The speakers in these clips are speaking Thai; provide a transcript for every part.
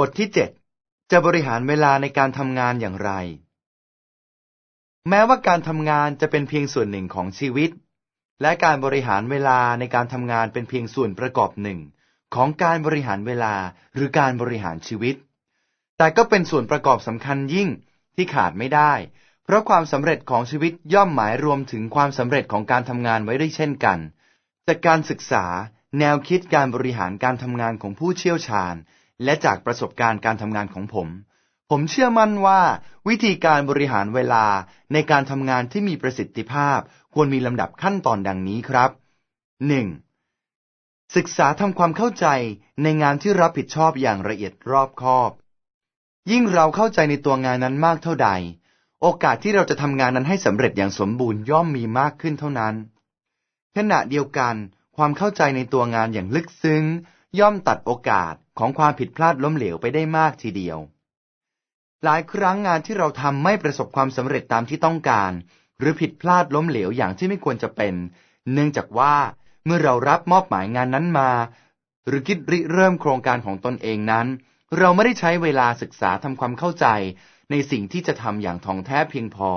บทที่เจ็ดจะบริหารเวลาในการทำงานอย่างไร แม้ว่าการทำงานจะเป็นเพียงส่วนหนึ่งของชีวิต และการบริหารเวลาในการทำงานเป็นเพียงส่วนประกอบหนึ่ง ของการบริหารเวลาหรือการบริหารชีวิต แต่ก็เป็นส่วนประกอบสำคัญยิ่งที่ขาดไม่ได้ เพราะความสำเร็จของชีวิตย่อมหมายรวมถึงความสำเร็จของการทำงานไว้ด้วยเช่นกัน จากการศึกษา แนวคิดการบริหารการทำงานของผู้เชี่ยวชาญ และจากประสบการณ์การทำงานของผม ผมเชื่อมั่นว่า วิธีการบริหารเวลาในการทำงานที่มีประสิทธิภาพ ควรมีลำดับขั้นตอนดังนี้ครับ 1. ศึกษาทำความเข้าใจในงานที่รับผิดชอบอย่างละเอียดรอบคอบ ยิ่งเราเข้าใจในตัวงานนั้นมากเท่าใด โอกาสที่เราจะทำงานนั้นให้สำเร็จอย่างสมบูรณ์ย่อมมีมากขึ้นเท่านั้น ขณะเดียวกันความเข้าใจในตัวงานอย่างลึกซึ้ง ย่อมตัดโอกาสของความผิดพลาดล้มเหลวไปได้มากทีเดียว หลายครั้งงานที่เราทำไม่ประสบความสำเร็จตามที่ต้องการ หรือผิดพลาดล้มเหลวอย่างที่ไม่ควรจะเป็น เนื่องจากว่าเมื่อเรารับมอบหมายงานนั้นมา หรือคิดริเริ่มโครงการของตนเองนั้น เราไม่ได้ใช้เวลาศึกษาทำความเข้าใจ ในสิ่งที่จะทำอย่างท่องแท้เพียงพอ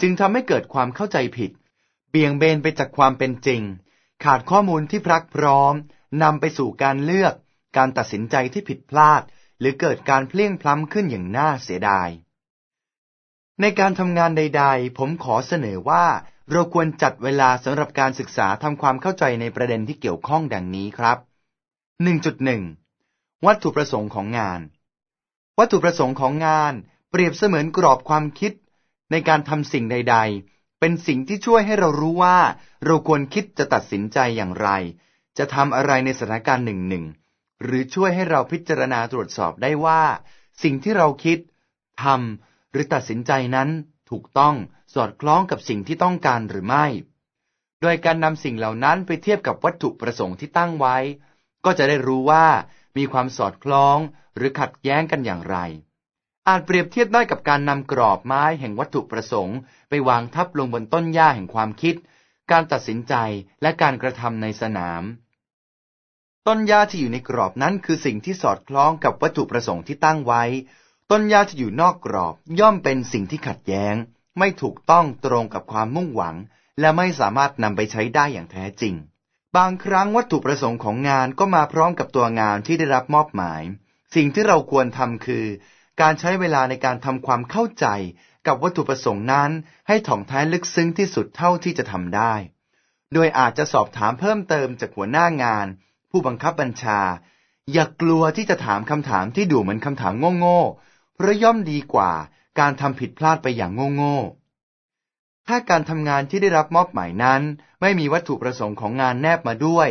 จึงทำให้เกิดความเข้าใจผิด เบี่ยงเบนไปจากความเป็นจริง ขาดข้อมูลที่พรักพร้อม นำไปสู่การเลือก การตัดสินใจที่ผิดพลาด หรือเกิดการเพลี่ยงพล้ำขึ้นอย่างน่าเสียดาย ในการทำงานใด ๆ ผมขอเสนอว่า เราควรจัดเวลาสำหรับการศึกษาทำความเข้าใจในประเด็นที่เกี่ยวข้องดังนี้ครับ 1.1 วัตถุประสงค์ของงาน วัตถุประสงค์ของงานเปรียบเสมือนกรอบความคิด ในการทำสิ่งใด ๆ เป็นสิ่งที่ช่วยให้เรารู้ว่า เราควรคิดจะตัดสินใจอย่างไร จะทำอะไรในสถานการณ์หนึ่งหนึ่งหรือช่วยให้เราพิจารณาตรวจสอบได้ว่า สิ่งที่เราคิดทำหรือตัดสินใจนั้นถูกต้องสอดคล้องกับสิ่งที่ต้องการหรือไม่ โดยการนำสิ่งเหล่านั้นไปเทียบกับวัตถุประสงค์ที่ตั้งไว้ ก็จะได้รู้ว่ามีความสอดคล้องหรือขัดแย้งกันอย่างไร อาจเปรียบเทียบได้กับการนำกรอบไม้แห่งวัตถุประสงค์ ไปวางทับลงบนต้นหญ้าแห่งความคิด การตัดสินใจและการกระทำในสนาม ต้นหญ้าที่อยู่ในกรอบนั้นคือสิ่งที่สอดคล้องกับวัตถุประสงค์ที่ตั้งไว้ ต้นหญ้าที่อยู่นอกกรอบย่อมเป็นสิ่งที่ขัดแย้ง ไม่ถูกต้องตรงกับความมุ่งหวัง และไม่สามารถนำไปใช้ได้อย่างแท้จริง บางครั้งวัตถุประสงค์ของงานก็มาพร้อมกับตัวงานที่ได้รับมอบหมาย สิ่งที่เราควรทำคือ การใช้เวลาในการทำความเข้าใจกับวัตถุประสงค์นั้น ให้ถ่องแท้ลึกซึ้งที่สุดเท่าที่จะทำได้ โดยอาจจะสอบถามเพิ่มเติมจากหัวหน้างาน ผู้บังคับบัญชา อย่ากกลัวที่จะถามคำถามที่ดูเหมือนคำถามโง่ๆเพราะย่อมดีกว่าการทำผิดพลาดไปอย่างโง่ๆถ้าการทำงานที่ได้รับมอบหมายนั้น ไม่มีวัตถุประสงค์ของงานแนบมาด้วย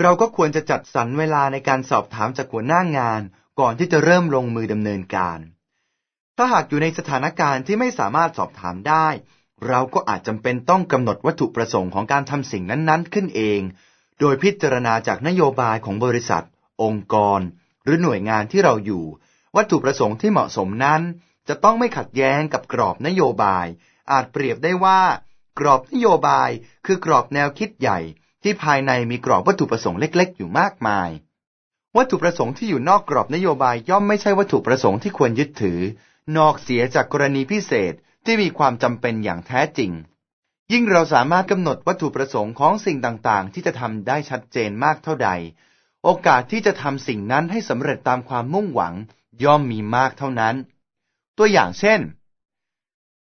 เราก็ควรจะจัดสรรเวลาในการสอบถามจากหัวหน้างานก่อนที่จะเริ่มลงมือดำเนินการ ถ้าหากอยู่ในสถานการณ์ที่ไม่สามารถสอบถามได้ เราก็อาจจำเป็นต้องกำหนดวัตถุประสงค์ของการทำสิ่งนั้นๆ ขึ้นเอง โดยพิจารณาจากนโยบายของบริษัท องค์กร หรือหน่วยงานที่เราอยู่ วัตถุประสงค์ที่เหมาะสมนั้น จะต้องไม่ขัดแย้งกับกรอบนโยบาย อาจเปรียบได้ว่า กรอบนโยบายคือกรอบแนวคิดใหญ่ ที่ภายในมีกรอบวัตถุประสงค์เล็ก ๆ อยู่มากมาย วัตถุประสงค์ที่อยู่นอกกรอบนโยบายย่อมไม่ใช่วัตถุประสงค์ที่ควรยึดถือ นอกเสียจากกรณีพิเศษที่มีความจำเป็นอย่างแท้จริง ยิ่งเราสามารถกำหนดวัตถุประสงค์ของสิ่งต่างๆ ที่จะทำได้ชัดเจนมากเท่าใด โอกาสที่จะทำสิ่งนั้นให้สำเร็จตามความมุ่งหวังย่อมมีมากเท่านั้น ตัวอย่างเช่น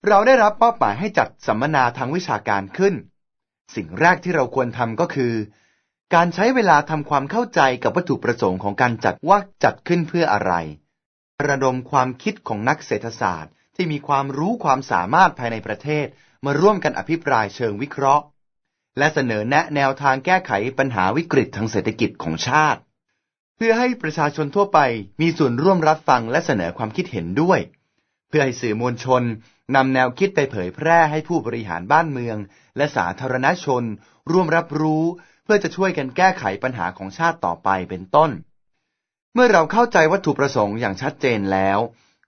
เราได้รับมอบหมายให้จัดสัมมนาทางวิชาการขึ้น สิ่งแรกที่เราควรทำก็คือ การใช้เวลาทำความเข้าใจกับวัตถุประสงค์ของการจัดว่าจัดขึ้นเพื่ออะไร ระดมความคิดของนักเศรษฐศาสตร์ที่มีความรู้ความสามารถภายในประเทศ มาร่วมกันอภิปรายเชิงวิเคราะห์ และเสนอแนะแนวทางแก้ไขปัญหาวิกฤตทางเศรษฐกิจของชาติ เพื่อให้ประชาชนทั่วไปมีส่วนร่วมรับฟังและเสนอความคิดเห็นด้วย เพื่อให้สื่อมวลชนนำแนวคิดไปเผยแพร่ให้ผู้บริหารบ้านเมือง และสาธารณชน ร่วมรับรู้ เพื่อจะช่วยกันแก้ไขปัญหาของชาติต่อไปเป็นต้น เมื่อเราเข้าใจวัตถุประสงค์อย่างชัดเจนแล้ว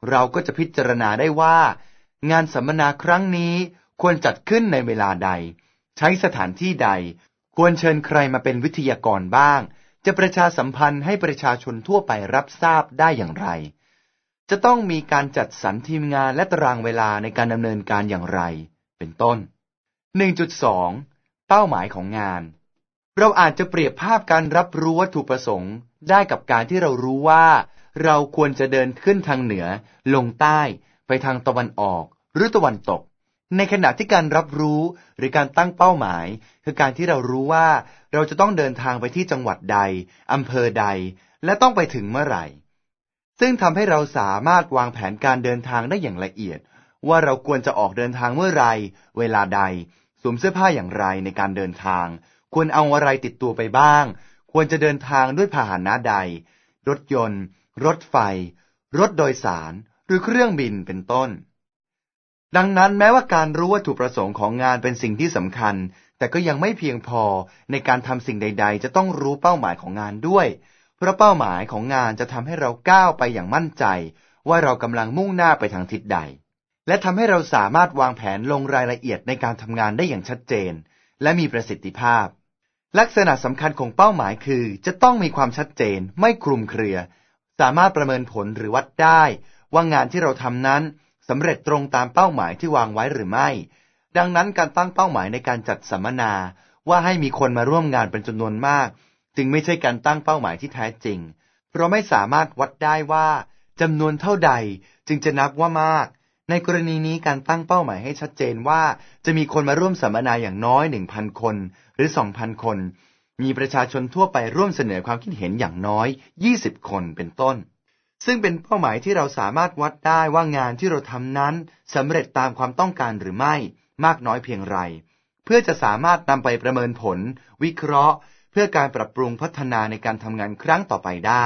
เราก็จะพิจารณาได้ว่า งานสัมมนาครั้งนี้ ควรจัดขึ้นในเวลาใด ใช้สถานที่ใด ควรเชิญใครมาเป็นวิทยากรบ้าง จะประชาสัมพันธ์ให้ประชาชนทั่วไปรับทราบได้อย่างไร จะต้องมีการจัดสรรทีมงานและตารางเวลาในการดำเนินการอย่างไร เป็นต้น 1.2 เป้าหมายของงาน เราอาจจะเปรียบภาพการรับรู้วัตถุประสงค์ ได้กับการที่เรารู้ว่า เราควรจะเดินขึ้นทางเหนือ ลงใต้ ไปทางตะวันออก หรือตะวันตก ในขณะที่การรับรู้หรือการตั้งเป้าหมาย คือการที่เรารู้ว่าเราจะต้องเดินทางไปที่จังหวัดใดอำเภอใด และต้องไปถึงเมื่อไหร่ ซึ่งทำให้เราสามารถวางแผนการเดินทางได้อย่างละเอียด ว่าเราควรจะออกเดินทางเมื่อไร เวลาใด สวมเสื้อผ้าอย่างไรในการเดินทาง ควรเอาอะไรติดตัวไปบ้าง ควรจะเดินทางด้วยพาหนะใด รถยนต์ รถไฟ รถโดยสาร หรือเครื่องบินเป็นต้น ดังนั้นแม้ว่าการรู้วัตถุประสงค์ของงานเป็นสิ่งที่สำคัญ แต่ก็ยังไม่เพียงพอในการทำสิ่งใด ๆ จะต้องรู้เป้าหมายของงานด้วย เพราะเป้าหมายของงานจะทำให้เราก้าวไปอย่างมั่นใจ ว่าเรากำลังมุ่งหน้าไปทางทิศใด และทำให้เราสามารถวางแผนลงรายละเอียดในการทำงานได้อย่างชัดเจน และมีประสิทธิภาพ ลักษณะสำคัญของเป้าหมายคือ จะต้องมีความชัดเจน ไม่คลุมเครือ สามารถประเมินผลหรือวัดได้ ว่างานที่เราทำนั้น สำเร็จตรงตามเป้าหมายที่วางไว้หรือไม่ ดังนั้นการตั้งเป้าหมายในการจัดสัมมนาว่าให้มีคนมาร่วมงานเป็นจำนวนมาก จึงไม่ใช่การตั้งเป้าหมายที่แท้จริง เพราะไม่สามารถวัดได้ว่าจำนวนเท่าใดจึงจะนับว่ามาก ในกรณีนี้การตั้งเป้าหมายให้ชัดเจนว่าจะมีคนมาร่วมสัมมนาอย่างน้อยหนึ่งพันคน หรือสองพันคน มีประชาชนทั่วไปร่วมเสนอความคิดเห็นอย่างน้อยยี่สิบคนเป็นต้น ซึ่งเป็นเป้าหมายที่เราสามารถวัดได้ว่างานที่เราทำนั้นสำเร็จตามความต้องการหรือไม่มากน้อยเพียงไร เพื่อจะสามารถนำไปประเมินผล วิเคราะห์ เพื่อการปรับปรุงพัฒนาในการทำงานครั้งต่อไปได้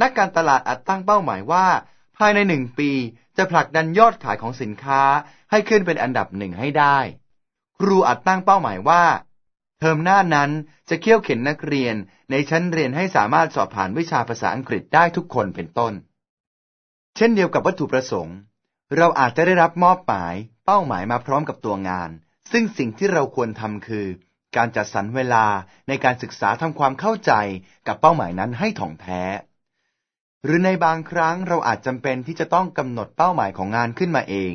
นักการตลาดอาจตั้งเป้าหมายว่า ภายในหนึ่งปีจะผลักดันยอดขายของสินค้าให้ขึ้นเป็นอันดับหนึ่งให้ได้ ครูอาจตั้งเป้าหมายว่า เทอมหน้านั้นจะเคี่ยวเข็นนักเรียนในชั้นเรียนให้สามารถสอบผ่านวิชาภาษาอังกฤษได้ทุกคนเป็นต้น เช่นเดียวกับวัตถุประสงค์ เราอาจจะได้รับมอบหมาย เป้าหมายมาพร้อมกับตัวงาน ซึ่งสิ่งที่เราควรทำคือ การจัดสรรเวลาในการศึกษาทำความเข้าใจกับเป้าหมายนั้นให้ถ่องแท้ หรือในบางครั้งเราอาจจำเป็นที่จะต้องกำหนดเป้าหมายของงานขึ้นมาเอง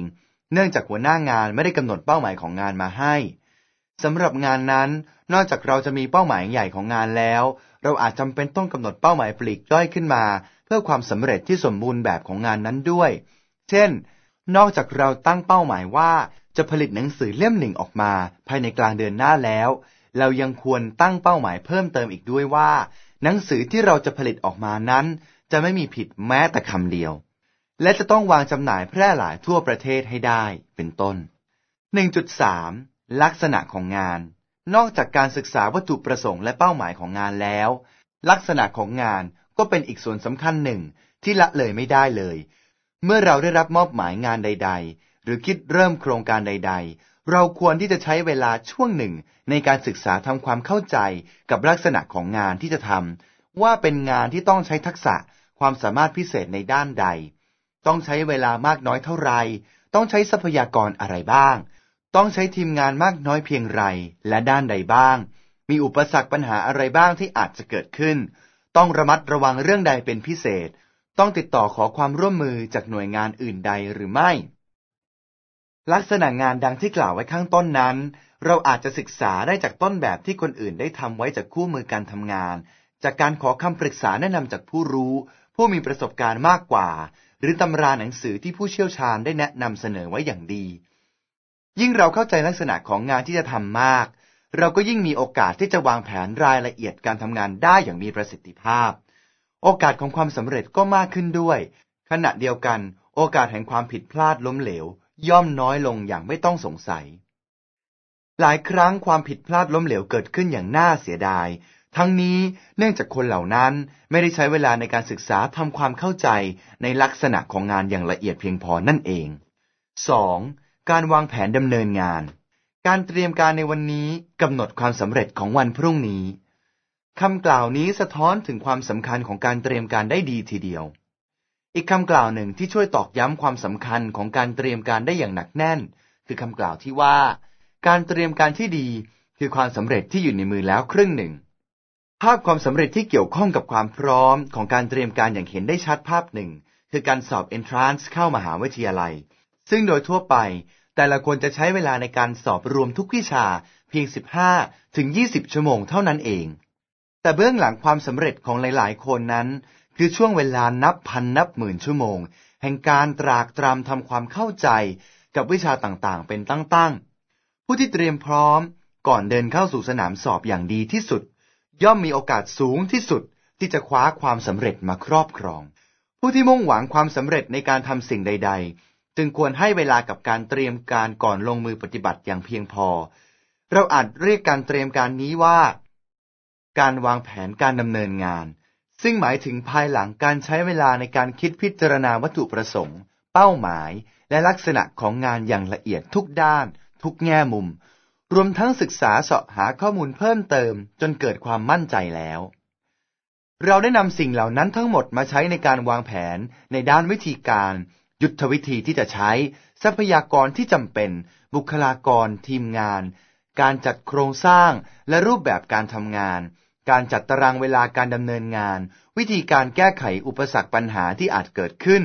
เนื่องจากหัวหน้างานไม่ได้กำหนดเป้าหมายของงานมาให้ สำหรับงานนั้น นอกจากเราจะมีเป้าหมายใหญ่ของงานแล้ว เราอาจจำเป็นต้องกำหนดเป้าหมายปลีกย่อยขึ้นมา เพื่อความสำเร็จที่สมบูรณ์แบบของงานนั้นด้วย เช่น นอกจากเราตั้งเป้าหมายว่าจะผลิตหนังสือเล่มหนึ่งออกมา ภายในกลางเดือนหน้าแล้ว เรายังควรตั้งเป้าหมายเพิ่มเติมอีกด้วยว่า หนังสือที่เราจะผลิตออกมานั้น จะไม่มีผิดแม้แต่คำเดียว และจะต้องวางจำหน่ายแพร่หลายทั่วประเทศให้ได้เป็นต้น 1.3 ลักษณะของงาน นอกจากการศึกษาวัตถุประสงค์และเป้าหมายของงานแล้ว ลักษณะของงานก็เป็นอีกส่วนสำคัญหนึ่งที่ละเลยไม่ได้เลย เมื่อเราได้รับมอบหมายงานใด ๆ หรือคิดเริ่มโครงการใด ๆ เราควรที่จะใช้เวลาช่วงหนึ่งในการศึกษาทำความเข้าใจกับลักษณะของงานที่จะทำว่าเป็นงานที่ต้องใช้ทักษะความสามารถพิเศษในด้านใด ต้องใช้เวลามากน้อยเท่าไร ต้องใช้ทรัพยากรอะไรบ้าง ต้องใช้ทีมงานมากน้อยเพียงไรและด้านใดบ้าง มีอุปสรรคปัญหาอะไรบ้างที่อาจจะเกิดขึ้น ต้องระมัดระวังเรื่องใดเป็นพิเศษ ต้องติดต่อขอความร่วมมือจากหน่วยงานอื่นใดหรือไม่ ลักษณะงานดังที่กล่าวไว้ข้างต้นนั้น เราอาจจะศึกษาได้จากต้นแบบที่คนอื่นได้ทำไว้จากคู่มือการทำงาน จากการขอคำปรึกษาแนะนำจากผู้รู้ ผู้มีประสบการณ์มากกว่า หรือตำราหนังสือที่ผู้เชี่ยวชาญได้แนะนำเสนอไว้อย่างดี ยิ่งเราเข้าใจลักษณะของงานที่จะทำมาก เราก็ยิ่งมีโอกาสที่จะวางแผนรายละเอียดการทำงานได้อย่างมีประสิทธิภาพ โอกาสของความสำเร็จก็มากขึ้นด้วย ขณะเดียวกัน โอกาสแห่งความผิดพลาดล้มเหลว ย่อมน้อยลงอย่างไม่ต้องสงสัย หลายครั้งความผิดพลาดล้มเหลวเกิดขึ้นอย่างน่าเสียดาย ทั้งนี้เนื่องจากคนเหล่านั้นไม่ได้ใช้เวลาในการศึกษาทำความเข้าใจในลักษณะของงานอย่างละเอียดเพียงพอนั่นเอง 2. การวางแผนดำเนินงาน การเตรียมการในวันนี้กำหนดความสำเร็จของวันพรุ่งนี้คำกล่าวนี้สะท้อนถึงความสำคัญของการเตรียมการได้ดีทีเดียว อีกคำกล่าวหนึ่งที่ช่วยตอกย้ำความสำคัญของการเตรียมการได้อย่างหนักแน่น คือคำกล่าวที่ว่า การเตรียมการที่ดีคือความสำเร็จที่อยู่ในมือแล้วครึ่งหนึ่ง ภาพความสำเร็จที่เกี่ยวข้องกับความพร้อมของการเตรียมการอย่างเห็นได้ชัดภาพหนึ่ง คือการสอบ entrance เข้ามหาวิทยาลัย ซึ่งโดยทั่วไป แต่ละคนจะใช้เวลาในการสอบรวมทุกวิชาเพียง 15 ถึง 20 ชั่วโมงเท่านั้นเอง แต่เบื้องหลังความสำเร็จของหลาย ๆ คนนั้น คือช่วงเวลานับพันนับหมื่นชั่วโมง แห่งการตรากตรำทำความเข้าใจกับวิชาต่าง ๆ เป็นตั้ง ๆ ผู้ที่เตรียมพร้อมก่อนเดินเข้าสู่สนามสอบอย่างดีที่สุด ย่อมมีโอกาสสูงที่สุดที่จะคว้าความสำเร็จมาครอบครอง ผู้ที่มุ่งหวังความสำเร็จในการทำสิ่งใดๆ จึงควรให้เวลากับการเตรียมการก่อนลงมือปฏิบัติอย่างเพียงพอ เราอาจเรียกการเตรียมการนี้ว่า การวางแผนการดำเนินงาน ซึ่งหมายถึงภายหลังการใช้เวลาในการคิดพิจารณาวัตถุประสงค์ เป้าหมาย และลักษณะของงานอย่างละเอียดทุกด้าน ทุกแง่มุม รวมทั้งศึกษาเสาะหาข้อมูลเพิ่มเติม จนเกิดความมั่นใจแล้วเราได้นำสิ่งเหล่านั้นทั้งหมดมาใช้ในการวางแผนในด้านวิธีการ ยุทธวิธีที่จะใช้ ทรัพยากรที่จำเป็น บุคลากร ทีมงาน การจัดโครงสร้างและรูปแบบการทำงาน การจัดตารางเวลาการดำเนินงาน วิธีการแก้ไขอุปสรรคปัญหาที่อาจเกิดขึ้น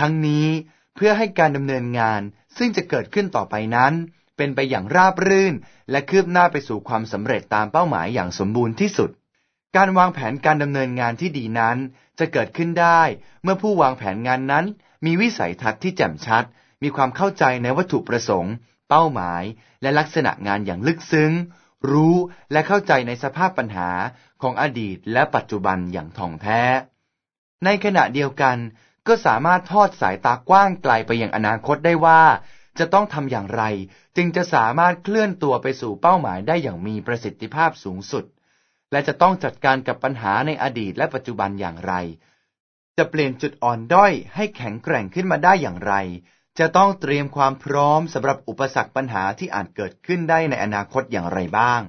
ทั้งนี้เพื่อให้การดำเนินงานซึ่งจะเกิดขึ้นต่อไปนั้น เป็นไปอย่างราบรื่น และคืบหน้าไปสู่ความสำเร็จตามเป้าหมายอย่างสมบูรณ์ที่สุด การวางแผนการดำเนินงานที่ดีนั้น จะเกิดขึ้นได้ เมื่อผู้วางแผนงานนั้น มีวิสัยทัศน์ที่แจ่มชัด มีความเข้าใจในวัตถุประสงค์ เป้าหมาย และลักษณะงานอย่างลึกซึ้ง รู้และเข้าใจในสภาพปัญหาของอดีตและปัจจุบันอย่างท่องแท้ ในขณะเดียวกันก็สามารถทอดสายตากว้างไกลไปยังอนาคตได้ว่า จะต้องทำอย่างไร จึงจะสามารถเคลื่อนตัวไปสู่เป้าหมายได้อย่างมีประสิทธิภาพสูงสุด และจะต้องจัดการกับปัญหาในอดีตและปัจจุบันอย่างไร จะเปลี่ยนจุดอ่อนด้อยให้แข็งแกร่งขึ้นมาได้อย่างไร จะต้องเตรียมความพร้อมสำหรับอุปสรรคปัญหาที่อาจเกิดขึ้นได้ในอนาคตอย่างไรบ้าง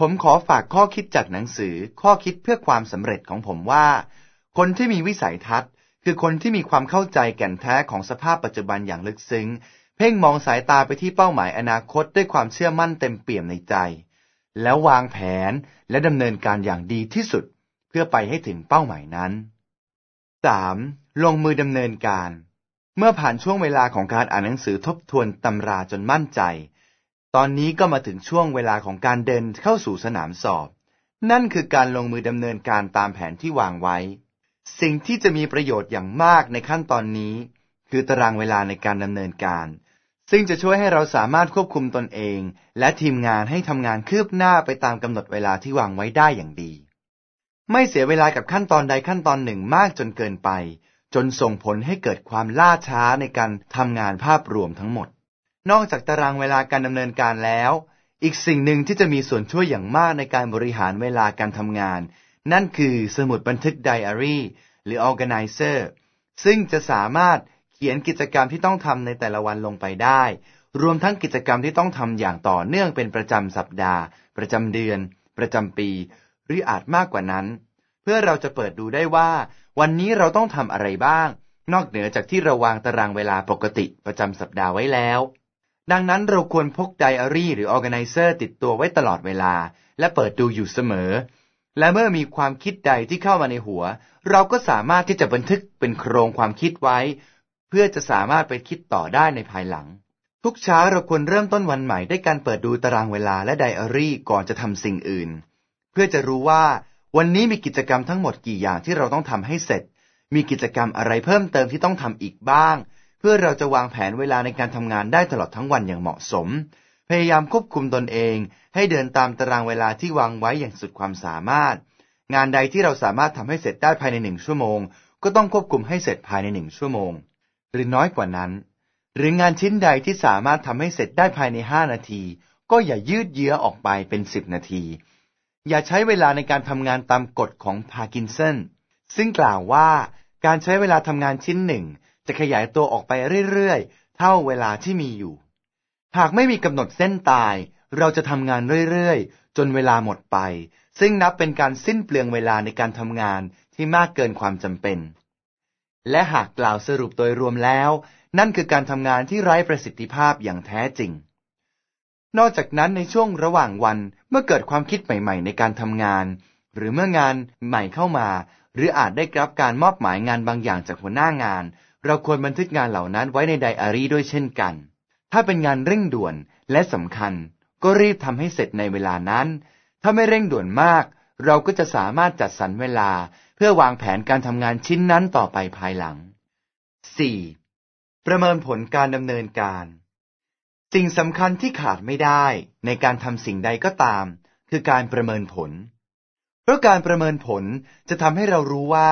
ผมขอฝากข้อคิดจากหนังสือข้อคิดเพื่อความสำเร็จของผมว่า คนที่มีวิสัยทัศน์คือคนที่มีความเข้าใจแก่นแท้ของสภาพปัจจุบันอย่างลึกซึ้ง เพ่งมองสายตาไปที่เป้าหมายอนาคตด้วยความเชื่อมั่นเต็มเปี่ยมในใจ แล้ววางแผนและดำเนินการอย่างดีที่สุด เพื่อไปให้ถึงเป้าหมายนั้น 3. ลงมือดำเนินการ เมื่อผ่านช่วงเวลาของการอ่านหนังสือทบทวนตำราจนมั่นใจ ตอนนี้ก็มาถึงช่วงเวลาของการเดินเข้าสู่สนามสอบ นั่นคือการลงมือดำเนินการตามแผนที่วางไว้ สิ่งที่จะมีประโยชน์อย่างมากในขั้นตอนนี้ คือตารางเวลาในการดำเนินการ ซึ่งจะช่วยให้เราสามารถควบคุมตนเอง และทีมงานให้ทำงานคืบหน้าไปตามกำหนดเวลาที่วางไว้ได้อย่างดี ไม่เสียเวลากับขั้นตอนใดขั้นตอนหนึ่งมากจนเกินไป จนส่งผลให้เกิดความล่าช้าในการทำงานภาพรวมทั้งหมด นอกจากตารางเวลาการดำเนินการแล้ว อีกสิ่งหนึ่งที่จะมีส่วนช่วยอย่างมากในการบริหารเวลาการทำงาน นั่นคือสมุดบันทึกไดอารี่หรือ organizer ซึ่งจะสามารถเขียนกิจกรรมที่ต้องทำในแต่ละวันลงไปได้ รวมทั้งกิจกรรมที่ต้องทำอย่างต่อเนื่องเป็นประจำสัปดาห์ ประจำเดือน ประจำปี หรืออาจมากกว่านั้น เพื่อเราจะเปิดดูได้ว่า วันนี้เราต้องทำอะไรบ้าง นอกเหนือจากที่เราวางตารางเวลาปกติประจำสัปดาห์ไว้แล้ว ดังนั้นเราควรพกไดอารี่หรือออแกไนเซอร์ติดตัวไว้ตลอดเวลา และเปิดดูอยู่เสมอ และเมื่อมีความคิดใดที่เข้ามาในหัว เราก็สามารถที่จะบันทึกเป็นโครงความคิดไว้ เพื่อจะสามารถไปคิดต่อได้ในภายหลังทุกเช้าเราควรเริ่มต้นวันใหม่ด้วยการเปิดดูตารางเวลาและไดอารี่ก่อนจะทำสิ่งอื่น เพื่อจะรู้ว่าวันนี้มีกิจกรรมทั้งหมดกี่อย่างที่เราต้องทำให้เสร็จ มีกิจกรรมอะไรเพิ่มเติมที่ต้องทำอีกบ้าง เพื่อเราจะวางแผนเวลาในการทำงานได้ตลอดทั้งวันอย่างเหมาะสม พยายามควบคุมตนเอง ให้เดินตามตารางเวลาที่วางไว้อย่างสุดความสามารถ งานใดที่เราสามารถทำให้เสร็จได้ภายในหนึ่งชั่วโมง ก็ต้องควบคุมให้เสร็จภายในหนึ่งชั่วโมง หรือน้อยกว่านั้น หรืองานชิ้นใดที่สามารถทำให้เสร็จได้ภายในห้านาที ก็อย่ายืดเยื้อออกไปเป็นสิบนาที อย่าใช้เวลาในการทำงานตามกฎของพาร์กินสันซึ่งกล่าวว่าการใช้เวลาทำงานชิ้นหนึ่ง จะขยายตัวออกไปเรื่อยๆ เท่าเวลาที่มีอยู่ หากไม่มีกำหนดเส้นตาย เราจะทำงานเรื่อยๆ จนเวลาหมดไป ซึ่งนับเป็นการสิ้นเปลืองเวลาในการทำงานที่มากเกินความจำเป็น และหากกล่าวสรุปโดยรวมแล้ว นั่นคือการทำงานที่ไร้ประสิทธิภาพอย่างแท้จริง นอกจากนั้นในช่วงระหว่างวันเมื่อเกิดความคิดใหม่ ๆ ในการทำงาน หรือเมื่องานใหม่เข้ามา หรืออาจได้รับการมอบหมายงานบางอย่างจากหัวหน้างาน เราควรบันทึกงานเหล่านั้นไว้ในไดอารี่ด้วยเช่นกัน ถ้าเป็นงานเร่งด่วนและสำคัญ ก็รีบทำให้เสร็จในเวลานั้น ถ้าไม่เร่งด่วนมาก เราก็จะสามารถจัดสรรเวลา เพื่อวางแผนการทำงานชิ้นนั้นต่อไปภายหลัง 4. ประเมินผลการดำเนินการ สิ่งสำคัญที่ขาดไม่ได้ในการทำสิ่งใดก็ตาม คือการประเมินผล เพราะการประเมินผลจะทำให้เรารู้ว่า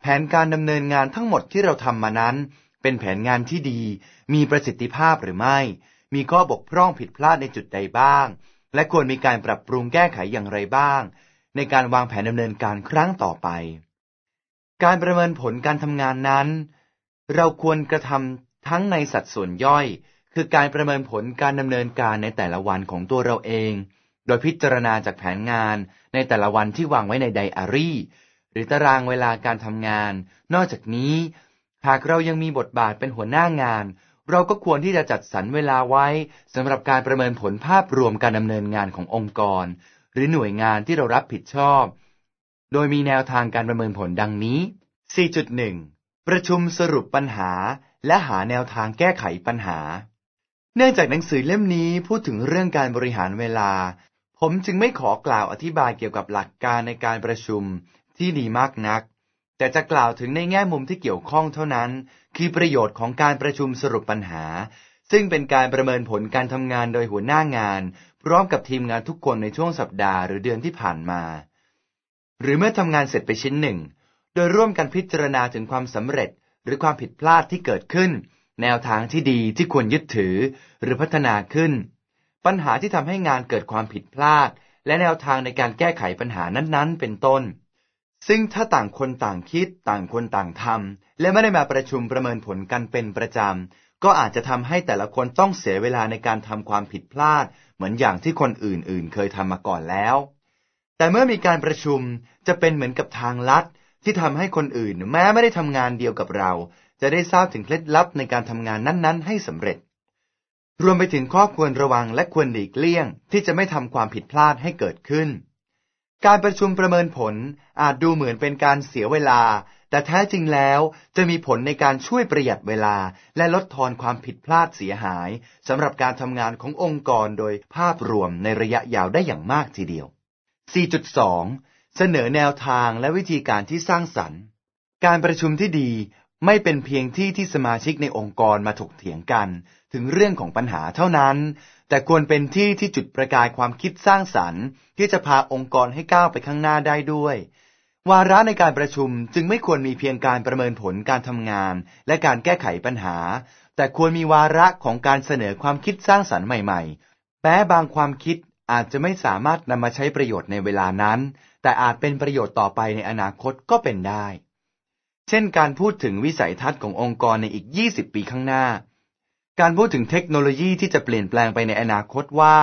แผนการดำเนินงานทั้งหมดที่เราทำมานั้น เป็นแผนงานที่ดี มีประสิทธิภาพหรือไม่ มีข้อบกพร่องผิดพลาดในจุดใดบ้าง และควรมีการปรับปรุงแก้ไขอย่างไรบ้าง ในการวางแผนดำเนินการครั้งต่อไป การประเมินผลการทำงานนั้น เราควรกระทำทั้งในสัดส่วนย่อย คือการประเมินผลการดำเนินการในแต่ละวันของตัวเราเอง โดยพิจารณาจากแผนงานในแต่ละวันที่วางไว้ในไดอารี่ หรือตารางเวลาการทำงาน นอกจากนี้ หากเรายังมีบทบาทเป็นหัวหน้างาน เราก็ควรที่จะจัดสรรเวลาไว้สำหรับการประเมินผลภาพรวมการดำเนินงานขององค์กร หรือหน่วยงานที่เรารับผิดชอบ โดยมีแนวทางการประเมินผลดังนี้ 4.1 ประชุมสรุปปัญหาและหาแนวทางแก้ไขปัญหา เนื่องจากหนังสือเล่มนี้พูดถึงเรื่องการบริหารเวลา ผมจึงไม่ขอกล่าวอธิบายเกี่ยวกับหลักการในการประชุมที่ดีมากนัก แต่จะกล่าวถึงในแง่มุมที่เกี่ยวข้องเท่านั้น คือประโยชน์ของการประชุมสรุปปัญหา ซึ่งเป็นการประเมินผลการทำงานโดยหัวหน้างาน พร้อมกับทีมงานทุกคนในช่วงสัปดาห์หรือเดือนที่ผ่านมา หรือเมื่อทำงานเสร็จไปชิ้นหนึ่ง โดยร่วมกันพิจารณาถึงความสำเร็จหรือความผิดพลาดที่เกิดขึ้น แนวทางที่ดีที่ควรยึดถือหรือพัฒนาขึ้น ปัญหาที่ทำให้งานเกิดความผิดพลาด และแนวทางในการแก้ไขปัญหานั้นๆ เป็นต้น ซึ่งถ้าต่างคนต่างคิดต่างคนต่างทำและไม่ได้มาประชุมประเมินผลกันเป็นประจำ ก็อาจจะทำให้แต่ละคนต้องเสียเวลาในการทำความผิดพลาด เหมือนอย่างที่คนอื่นๆ เคยทำมาก่อนแล้ว แต่เมื่อมีการประชุมจะเป็นเหมือนกับทางลัดที่ทำให้คนอื่นแม้ไม่ได้ทำงานเดียวกับเรา จะได้ทราบถึงเคล็ดลับในการทำงานนั้นๆ ให้สำเร็จ รวมไปถึงข้อควรระวังและควรหลีกเลี่ยง ที่จะไม่ทำความผิดพลาดให้เกิดขึ้น การประชุมประเมินผลอาจดูเหมือนเป็นการเสียเวลา แต่แท้จริงแล้วจะมีผลในการช่วยประหยัดเวลา และลดทอนความผิดพลาดเสียหายสำหรับการทำงานขององค์กรโดยภาพรวมในระยะยาวได้อย่างมากทีเดียว 4.2 เสนอแนวทางและวิธีการที่สร้างสรรค์การประชุมที่ดี ไม่เป็นเพียงที่ที่สมาชิกในองค์กรมาถกเถียงกัน ถึงเรื่องของปัญหาเท่านั้น แต่ควรเป็นที่ที่จุดประกายความคิดสร้างสรรค์ ที่จะพาองค์กรให้ก้าวไปข้างหน้าได้ด้วย วาระในการประชุมจึงไม่ควรมีเพียงการประเมินผลการทำงาน และการแก้ไขปัญหา แต่ควรมีวาระของการเสนอความคิดสร้างสรรค์ใหม่ ๆ แม้บางความคิดอาจจะไม่สามารถนำมาใช้ประโยชน์ในเวลานั้น แต่อาจเป็นประโยชน์ต่อไปในอนาคตก็เป็นได้ เช่นการพูดถึงวิสัยทัศน์ขององค์กรในอีก 20 ปีข้างหน้า การพูดถึงเทคโนโลยีที่จะเปลี่ยนแปลงไปในอนาคตว่า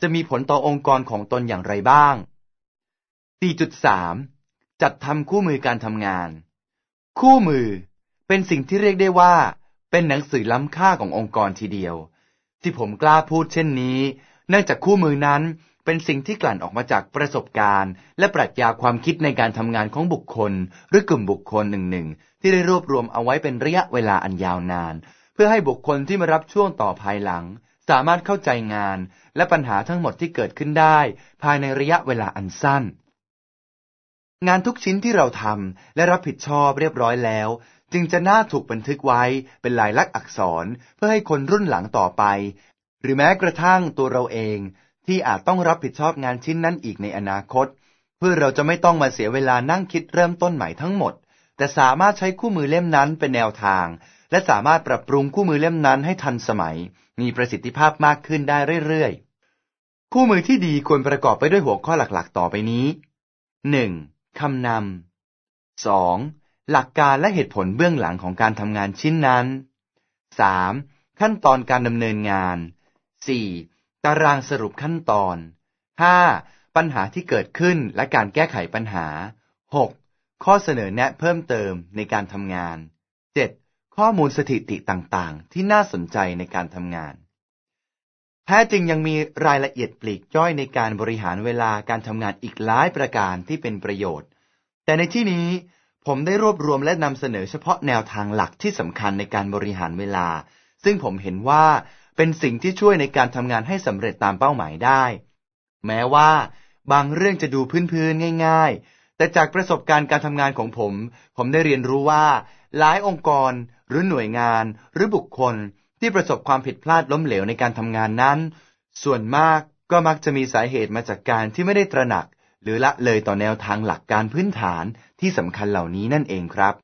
จะมีผลต่อองค์กรของตนอย่างไรบ้าง 4.3 จัดทำคู่มือการทำงาน คู่มือ เป็นสิ่งที่เรียกได้ว่า เป็นหนังสือล้ำค่าขององค์กรทีเดียว ที่ผมกล้าพูดเช่นนี้ เนื่องจากคู่มือนั้น เป็นสิ่งที่กลั่นออกมาจากประสบการณ์ และปรัชญาความคิดในการทำงานของบุคคล หรือกลุ่มบุคคลหนึ่งๆที่ได้รวบรวมเอาไว้เป็นระยะเวลาอันยาวนาน เพื่อให้บุคคลที่มารับช่วงต่อภายหลัง สามารถเข้าใจงาน และปัญหาทั้งหมดที่เกิดขึ้นได้ ภายในระยะเวลาอันสั้น งานทุกชิ้นที่เราทำและรับผิดชอบเรียบร้อยแล้วจึงจะน่าถูกบันทึกไว้เป็นลายลักษณ์อักษรเพื่อให้คนรุ่นหลังต่อไป หรือแม้กระทั่งตัวเราเอง ที่อาจต้องรับผิดชอบงานชิ้นนั้นอีกในอนาคต เพื่อเราจะไม่ต้องมาเสียเวลานั่งคิดเริ่มต้นใหม่ทั้งหมด แต่สามารถใช้คู่มือเล่มนั้นเป็นแนวทาง และสามารถปรับปรุงคู่มือเล่มนั้นให้ทันสมัย มีประสิทธิภาพมากขึ้นได้เรื่อยๆ คู่มือที่ดีควรประกอบไปด้วยหัวข้อหลักๆ ต่อไปนี้ 1. คำนำ 2. หลักการและเหตุผลเบื้องหลังของการทำงานชิ้นนั้น 3. ขั้นตอนการดำเนินงาน 4. ตารางสรุปขั้นตอน 5. ปัญหาที่เกิดขึ้นและการแก้ไขปัญหา 6. ข้อเสนอแนะเพิ่มเติมในการทำงาน 7. ข้อมูลสถิติต่างๆ ที่น่าสนใจในการทำงาน แท้จริงยังมีรายละเอียดปลีกย่อยในการบริหารเวลาการทำงานอีกหลายประการที่เป็นประโยชน์ แต่ในที่นี้ผมได้รวบรวมและนำเสนอเฉพาะแนวทางหลักที่สำคัญในการบริหารเวลา ซึ่งผมเห็นว่า เป็นสิ่งที่ช่วยในการทำงานให้สำเร็จตามเป้าหมายได้ แม้ว่า บางเรื่องจะดูพื้นๆง่าย ๆ แต่จากประสบการณ์การทำงานของผม ผมได้เรียนรู้ว่า หลายองค์กร หรือหน่วยงาน หรือบุคคลที่ประสบความผิดพลาดล้มเหลวในการทำงานนั้น ส่วนมากก็มักจะมีสาเหตุมาจากการที่ไม่ได้ตระหนัก หรือละเลยต่อแนวทางหลักการพื้นฐานที่สำคัญเหล่านี้นั่นเองครับ